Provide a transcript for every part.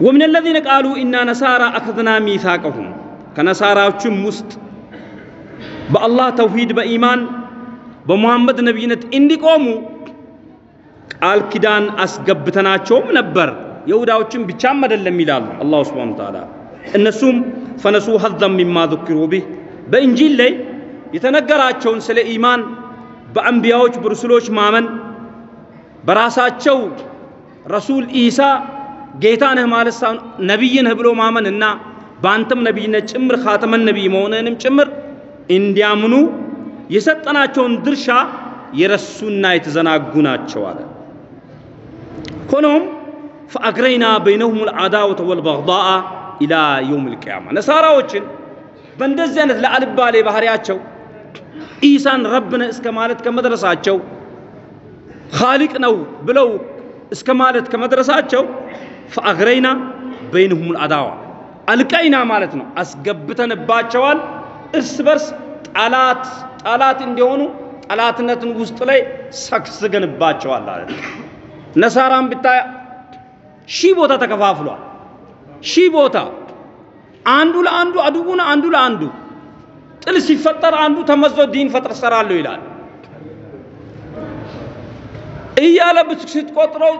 ወምን አለዚነ ቃሉ ኢና ነሳራ አኸዝና ሚሳቀሁም ከነሳራዎችም ውስጥ በአላህ ተውሂድ በኢማን በሙሐመድ ነቢይነት እንዲቆሙ ቃል ኪዳን አስገብተናቸውም ነበር። የሁዳዎችን ብቻም አይደለም ይላሉ አላሁ ስብሓነሁ ወተዓላ። እነሱም ፈነሱ ሀዘን ሚማ ذكሩ ቢህ በእንጂል ላይ የተነገራቸውን ስለ ኢማን በአንቢያዎች በሩሱሎች ማመን በራሳቸው ረሱል ኢሳ ጌታ ነህ ማለት ሳይሆን ነቢይ ነህ ብሎ ማመን እና በአንተም ነቢይነት ጭምር ኻተመን ነቢይ መሆንህንም ጭምር እንዲያምኑ የሰጠናቸውን ድርሻ የረሱና የተዘናጉ ናቸው አለ። ሆኖም ፈአግረይና በይነሁም ልዓዳወተ ወልበግዳአ ኢላ የውም ልቅያማ ነሳራዎችን በእንደዚህ አይነት ለአልባሌ ባህሪያቸው ኢሳን ረብነ እስከ ማለት ከመድረሳቸው ኻሊቅ ነው ብለው እስከ ማለት ከመድረሳቸው ፈአግረይና በይነሁም ልአዳዋ አልቀይና ማለት ነው አስገብተንባቸዋል እርስ በርስ ጠላት ጠላት እንዲሆኑ ጠላትነትን ውስጥ ላይ ሰግስገንባቸዋል አለ። ነሳራም ብታይ ሺህ ቦታ ተከፋፍሏል። ሺህ ቦታ አንዱ ለአንዱ አድቡን አንዱ ለአንዱ ጥል ሲፈጠር አንዱ ተመዞ ዲን ፈጥር ሰራለሁ ይላል እያለ ስትቆጥረው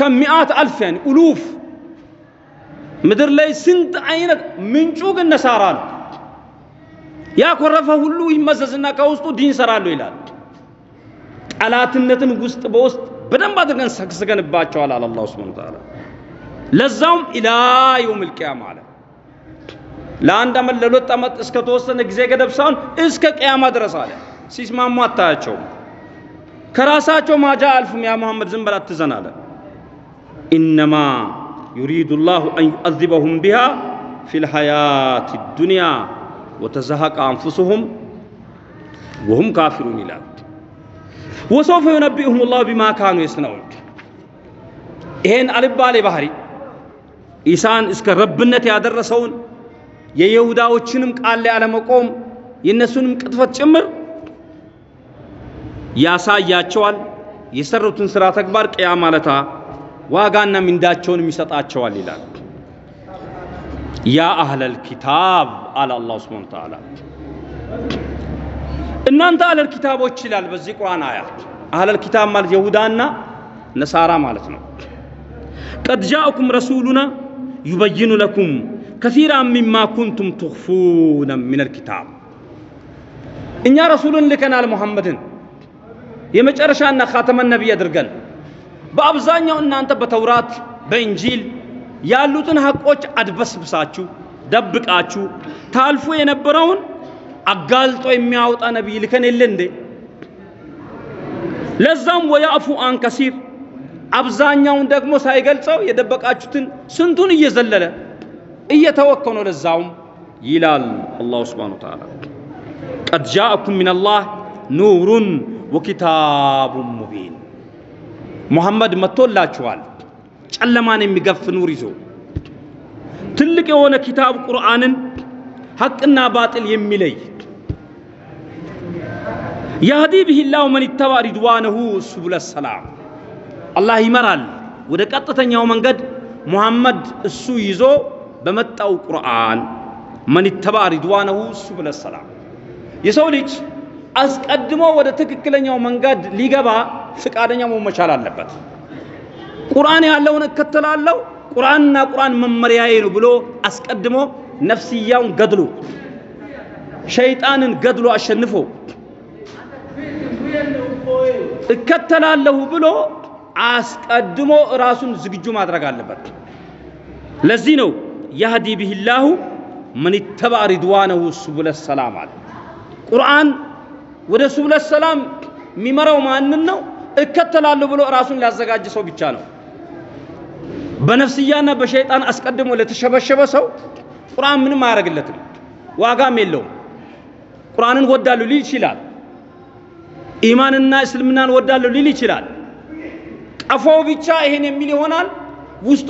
ከሚአት አልፍ ያኒ ኡሉፍ ምድር ላይ ስንት አይነት ምንጩ ግን ነሳራ ነው። ያኮረፈ ሁሉ ይመዘዝና ከውስጡ ዲን ሰራለሁ ይላል። ጠላትነትን ውስጥ በውስጥ በደንብ አድርገን ሰግስገንባቸዋል አለ አላሁ ሱብሓነሁ ወተዓላ። ለዛውም إلى يوم القيامة አለ። ለአንድ ዓመት ለሁለት ዓመት እስከ ተወሰነ ጊዜ ገደብ ሳይሆን እስከ ቅያማ ድረስ አለ። ሲስማሙ አታያቸውም። ከራሳቸው ማጃ አልፉም። يا محمد ዝም በል አትዘን إنما يريد الله أن يعذبهم بها في الحياة الدنيا وتزهق أنفسهم وهم كافرون ይላል። وسوف ينبئهم الله بما كانوا يصنعون። ይሄን አልባሌ ባህሪ ኢሳን እስከ ረብነት ያደረሰውን የይሁዳዎችንም ቃል ላይ አለመቆም የእነሱንም ቅጥፈት ጭምር ያሳያቸዋል። የሰሩትን ስራ ተግባር ቅያ ማለታ ዋጋና ሚንዳቸውንም ይሰጣቸዋል ይላል። ያ አህለል ኪታብ አለ አላሁ ስብሓነ ወተዓላ እናንተ አህለል ኪታቦች ይላል በዚህ ቁርአን አያ። አህለል ኪታብ ማለት የሁዳና ነሳራ ማለት ነው። ቀድ ጃአኩም ረሱሉና ዩበይኑ ለኩም ከሲራን ሚማ ኩንቱም ትኽፉነ ሚነል ኪታብ እኛ ረሱልን ልከናል ሙሐመድን የመጨረሻና ኻተመን ነቢይ አድርገን በአብዛኛው እናንተ በተውራት በእንጂል ያሉትን ሐቆች አድበስብሳችሁ ደብቃችሁ ታልፎ የነበረውን አጋልጦ የሚያወጣ ነቢይ ልከን የለ እንዴ? ለዛም ወያዕፉ አን ከሲር አብዛኛውን ደግሞ ሳይገልጸው የደበቃችሁትን ስንቱን እየዘለለ እየተወከው ነው። ለዛውም ይላል አላሁ ስብሓነሁ ወተዓላ ቀድ ጃአኩም ሚነላህ ኑሩን ወኪታቡን ሙቢን ሙሐመድ መጥቶላችኋል። ጨለማን የሚገፍ ኑር ይዞ ትልቅ የሆነ ኪታብ ቁርአንን ሐቅና ባጥል የሚለይ ያህዲ ብሂ ላሁ መን ይተባ ሪድዋነሁ ሱቡለ ሰላም። አላህ ይመራል። ወደ ቀጥተኛው መንገድ ሙሐመድ እሱ ይዞ በመጣው ቁርአን መን ይተባ ሪድዋነሁ ሱቡለ ሰላም። የሰው ልጅ አስቀድሞ ወደ ትክክለኛው መንገድ ሊገባ ፍቃደኛ መሆን መቻል አለበት። ቁርአን ያለውን እከተላለሁ ቁርአንና ቁርአን መመሪያዬ ነው ብሎ አስቀድሞ ነፍስያውን ገድሎ ሸይጣንን ገድሎ አሸንፎ እከተላለሁ ብሎ አስቀድሞ ራሱን ዝግጁ ማድረግ አለበት። ለዚህ ነው ያህዲ ቢሂላሁ መን ይተባ ሪድዋነሁ ሱቡለ ሰላም አለ። ቁርአን ወደ ሱቡለ ሰላም የሚመራው ማንን ነው? እከተላለሁ ብሎ ራሱን ሊያዘጋጅ ሰው ብቻ ነው። በነፍስያና በሸይጣን አስቀድሞ ለተሸበሸበ ሰው ቁርአን ምንም አያደርግለትም፣ ዋጋም የለውም። ቁርአንን ወዳለሁ ሊል ይችላል። ኢማንና እስልምናን ወዳለሁ ሊል ይችላል። ቀፎው ብቻ ይሄን የሚል ይሆናል። ውስጡ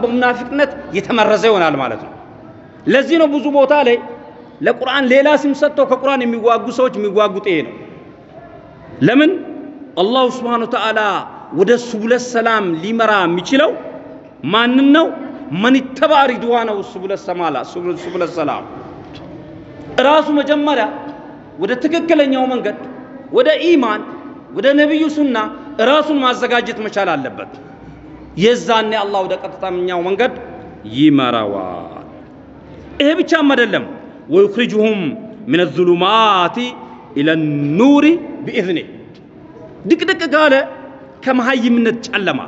በሙናፊቅነት የተመረዘ ይሆናል ማለት ነው። ለዚህ ነው ብዙ ቦታ ላይ ለቁርአን ሌላ ስም ሰጥተው ከቁርአን የሚዋጉ ሰዎች የሚዋጉት ይሄ ነው። ለምን አላሁ ስብሓነ ወተዓላ ወደ ሱቡለ ሰላም ሊመራ የሚችለው ማንን ነው? መን ተባ ሪድዋነሁ ሱቡለ ሰማላ ሱቡለ ሰላም ራሱ መጀመሪያ ወደ ትክክለኛው መንገድ ወደ ኢማን ወደ ነቢዩ ሱና ራሱን ማዘጋጀት መቻል አለበት። የዛኔ አላህ ወደ ቀጥተኛው መንገድ ይመራዋል። ይሄ ብቻም አይደለም፣ ወዩኽሪጁሁም ሚነ ዙሉማቲ ኢለ ኑሪ ቢኢዝኒ። ድቅድቅ ካለ ከመሀይምነት ጨለማ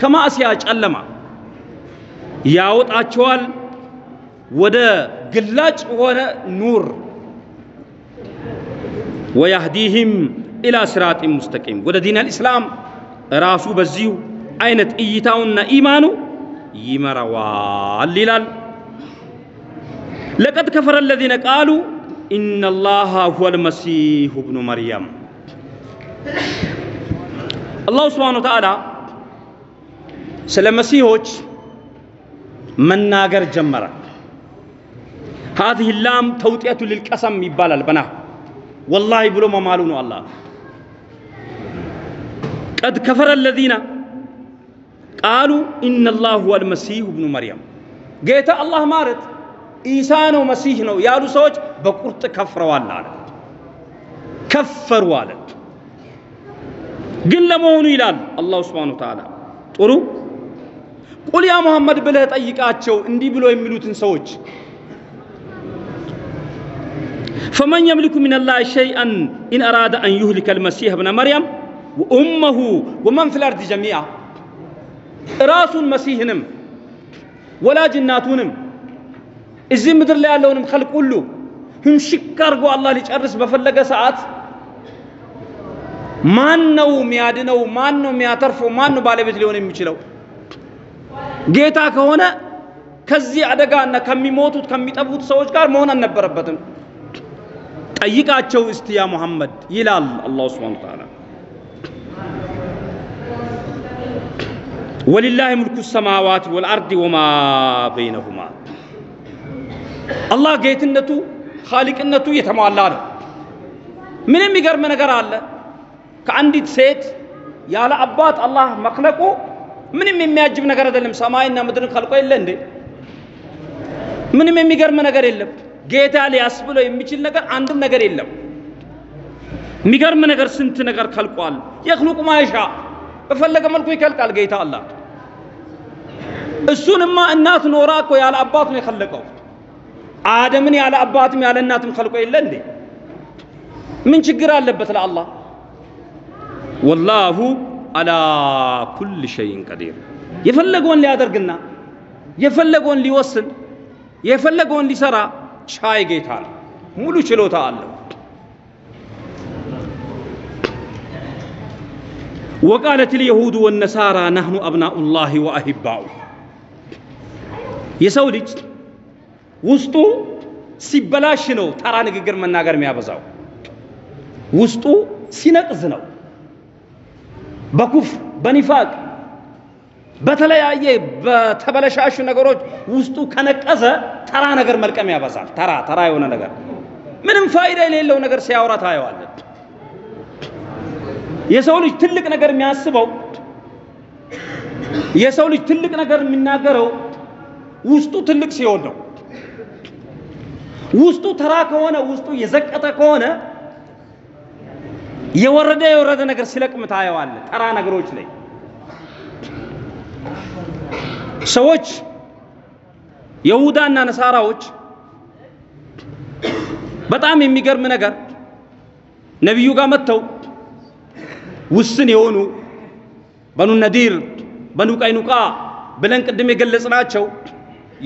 ከማእስያ ጨለማ ያወጣቸዋል። ወደ ግላጭ ሆነ ኑር። ወያህዲህም ኢላ ስራጢ ሙስተቂም። ወደ ዲን አልኢስላም ራሱ በዚሁ አይነት እይታውና ኢማኑ ይመራዋል ይላል። ለቀድ ከፈረ አለዚነ ቃሉ ኢነላሃ ሁወል መሲሁ ብኑ መርየም አላሁ ስብሓነሁ ወተዓላ ስለ መሲሆች መናገር ጀመረ። ሀዚህ ላም ተውጢየቱ ልልቀሰም ይባላል። በና ወላሂ ብሎ መማሉ ነው። አላህ ቀድ ከፈረ አለዚነ ቃሉ ኢነላህ ሁወል መሲሁ ብኑ መርየም ጌታ አላህ ማለት ኢሳ ነው መሲህ ነው ያሉ ሰዎች በቁርጥ ከፍረዋል አለ። ከፈሩ አለ። ግን ለመሆኑ ይላል አላሁ ስብሓነሁ ወተዓላ ጥሩ ቁል ያ ሙሐመድ ብለህ ጠይቃቸው እንዲህ ብሎ የሚሉትን ሰዎች فمن يملك من الله شيئا إن أراد أن يهلك المسيح ابن مريم وأمه ومن في الأرض جميعا ራሱን መሲህንም ወላጅ እናቱንም እዚህ ምድር ላይ ያለውንም خلق ሁሉ ህምሽክ አድርጎ አላህ ሊጨርስ በፈለገ ሰዓት ማን ነው የሚያድነው? ማን ነው የሚያተርፈው? ማን ነው ባለቤት ሊሆን የሚችለው? ጌታ ከሆነ ከዚህ አደጋና ከሚሞቱት ከሚጠፉት ሰዎች ጋር መሆን አልነበረበትም። ጠይቃቸው እስቲ ያ ሙሐመድ ይላል አላሁ ስብሓነሁ ወተዓላ። ወሊላሂ ሙልኩ ሰማዋት ወልአርድ ወማ በይነሁማ አላህ ጌትነቱ ኻሊቅነቱ የተሟላ ነው። ምን የሚገርም ነገር አለ? ከአንዲት ሴት ያለ አባት አላህ መክለቁ ምንም የሚያጅብ ነገር አይደለም። ሰማይና ምድርን ከልቆ የለ እንዴ? ምንም የሚገርም ነገር የለም። ጌታ ሊያስብለው የሚችል ነገር አንድም ነገር የለም። የሚገርም ነገር ስንት ነገር ከልቋል። የኽሉቁ ማይሻ በፈለገ መልኩ ይከልቃል ጌታ አላህ። እሱንማ እናት ኖራ እኮ ያለ አባቱ ነው የከለቀው። አደምን ያለ አባትም ያለ እናትም ከልቆ የለ እንዴ? ምን ችግር አለበት ለአላህ? ወላሁ አላ ኩል ሸይን ቀዲር የፈለገውን ሊያደርግና የፈለገውን ሊወስን የፈለገውን ሊሰራ ቻይ ጌታ ነው። ሙሉ ችሎታ አለው። ወቃለት ልየሁዱ ወነሳራ ናህኑ አብናኡላሂ ወአሂባኡ የሰው ልጅ ውስጡ ሲበላሽ ነው ተራ ንግግር መናገር የሚያበዛው። ውስጡ ሲነቅዝ ነው በኩፍ በኒፋቅ በተለያየ በተበለሻሹ ነገሮች ውስጡ ከነቀዘ ተራ ነገር መልቀም ያበዛል። ተራ ተራ የሆነ ነገር ምንም ፋይዳ የሌለው ነገር ሲያወራ ታየዋለን። የሰው ልጅ ትልቅ ነገር የሚያስበው የሰው ልጅ ትልቅ ነገር የሚናገረው ውስጡ ትልቅ ሲሆን ነው። ውስጡ ተራ ከሆነ ውስጡ የዘቀጠ ከሆነ የወረደ የወረደ ነገር ሲለቅም ታየዋለ። ተራ ነገሮች ላይ ሰዎች የሁዳና ነሳራዎች በጣም የሚገርም ነገር ነቢዩ ጋር መጥተው ውስን የሆኑ በኑ ነዲር፣ በኑ ቀይኑቃ ብለን ቅድም የገለጽናቸው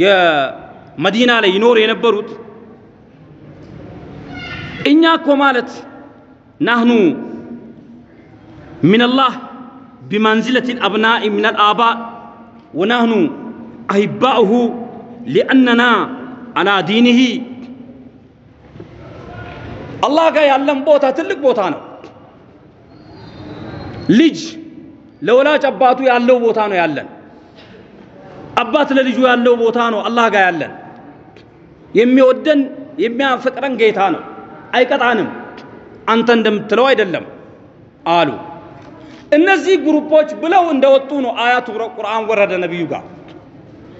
የመዲና ላይ ይኖሩ የነበሩት እኛ እኮ ማለት ናህኑ ሚነላህ ቢመንዝለት አልአብናኢ ሚን አልአባእ ወናህኑ አሂባኡሁ ሊአነና አላ ዲኒሂ አላህ ጋር ያለን ቦታ ትልቅ ቦታ ነው። ልጅ ለወላጅ አባቱ ያለው ቦታ ነው ያለን። አባት ለልጁ ያለው ቦታ ነው አላህ ጋር ያለን። የሚወደን የሚያፈቅረን ጌታ ነው። አይቀጣንም። አንተ እንደምትለው አይደለም አሉ። እነዚህ ግሩፖች ብለው እንደወጡ ነው አያቱ ቁርአን ወረደ ነቢዩ ጋር